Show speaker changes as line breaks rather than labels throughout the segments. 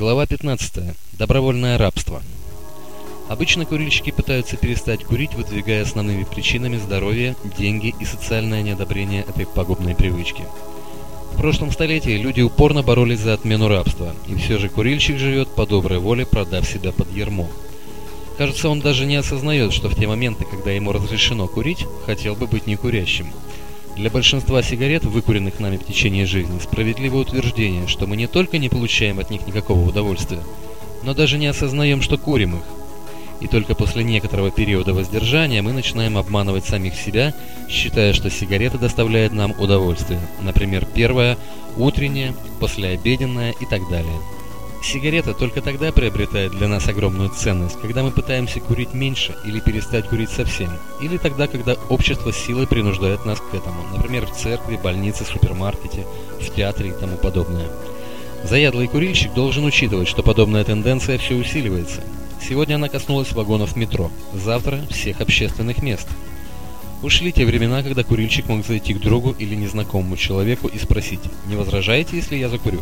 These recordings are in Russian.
Глава 15. Добровольное рабство. Обычно курильщики пытаются перестать курить, выдвигая основными причинами здоровье, деньги и социальное неодобрение этой пагубной привычки. В прошлом столетии люди упорно боролись за отмену рабства, и все же курильщик живет по доброй воле, продав себя под ермо. Кажется, он даже не осознает, что в те моменты, когда ему разрешено курить, хотел бы быть некурящим. Для большинства сигарет, выкуренных нами в течение жизни, справедливое утверждение, что мы не только не получаем от них никакого удовольствия, но даже не осознаем, что курим их. И только после некоторого периода воздержания мы начинаем обманывать самих себя, считая, что сигарета доставляет нам удовольствие. Например, первое, утреннее, послеобеденное и так далее. Сигарета только тогда приобретает для нас огромную ценность, когда мы пытаемся курить меньше или перестать курить совсем, или тогда, когда общество силой принуждает нас к этому, например, в церкви, больнице, супермаркете, в театре и тому подобное. Заядлый курильщик должен учитывать, что подобная тенденция все усиливается. Сегодня она коснулась вагонов метро, завтра всех общественных мест. Ушли те времена, когда курильщик мог зайти к другу или незнакомому человеку и спросить, не возражаете, если я закурю?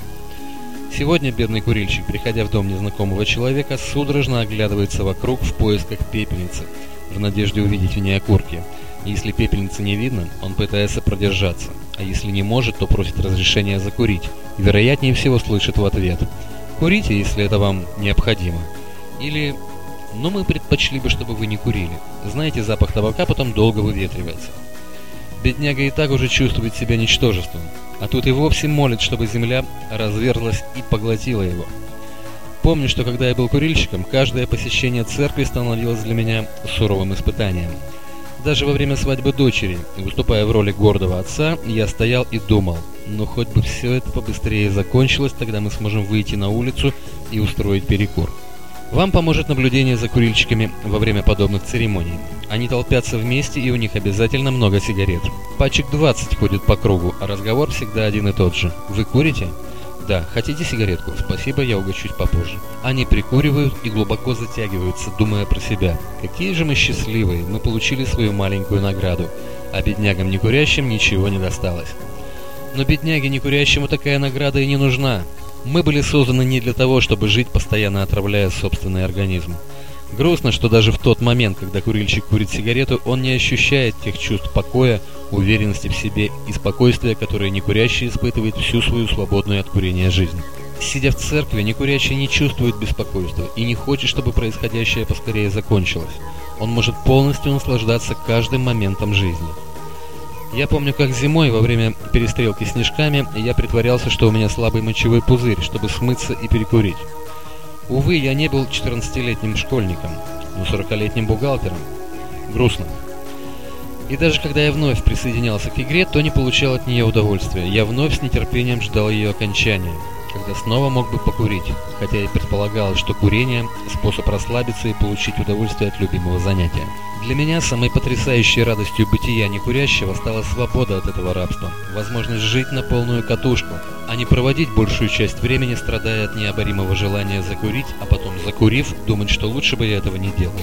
Сегодня бедный курильщик, приходя в дом незнакомого человека, судорожно оглядывается вокруг в поисках пепельницы, в надежде увидеть в ней окурки. Если пепельницы не видно, он пытается продержаться, а если не может, то просит разрешения закурить, и вероятнее всего слышит в ответ «Курите, если это вам необходимо». Или «Но мы предпочли бы, чтобы вы не курили. Знаете, запах табака потом долго выветривается». Бедняга и так уже чувствует себя ничтожеством, а тут и вовсе молит, чтобы земля разверзлась и поглотила его. Помню, что когда я был курильщиком, каждое посещение церкви становилось для меня суровым испытанием. Даже во время свадьбы дочери, выступая в роли гордого отца, я стоял и думал, ну хоть бы все это побыстрее закончилось, тогда мы сможем выйти на улицу и устроить перекур. Вам поможет наблюдение за курильщиками во время подобных церемоний. Они толпятся вместе, и у них обязательно много сигарет. Пачек 20 ходит по кругу, а разговор всегда один и тот же. Вы курите? Да, хотите сигаретку? Спасибо, я угощусь попозже. Они прикуривают и глубоко затягиваются, думая про себя. Какие же мы счастливые, мы получили свою маленькую награду, а беднягам некурящим ничего не досталось. Но бедняге некурящему такая награда и не нужна. Мы были созданы не для того, чтобы жить, постоянно отравляя собственный организм. Грустно, что даже в тот момент, когда курильщик курит сигарету, он не ощущает тех чувств покоя, уверенности в себе и спокойствия, которые некурящий испытывает всю свою свободную от курения жизнь. Сидя в церкви, некурящий не чувствует беспокойства и не хочет, чтобы происходящее поскорее закончилось. Он может полностью наслаждаться каждым моментом жизни. Я помню, как зимой, во время перестрелки снежками, я притворялся, что у меня слабый мочевой пузырь, чтобы смыться и перекурить. Увы, я не был 14-летним школьником, но 40-летним бухгалтером. Грустно. И даже когда я вновь присоединялся к игре, то не получал от нее удовольствия. Я вновь с нетерпением ждал ее окончания, когда снова мог бы покурить, хотя и предполагалось, что курение – способ расслабиться и получить удовольствие от любимого занятия. Для меня самой потрясающей радостью бытия некурящего стала свобода от этого рабства, возможность жить на полную катушку, а не проводить большую часть времени, страдая от необоримого желания закурить, а потом закурив, думать, что лучше бы я этого не делал.